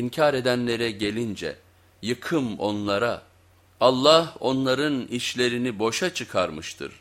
İnkar edenlere gelince yıkım onlara Allah onların işlerini boşa çıkarmıştır.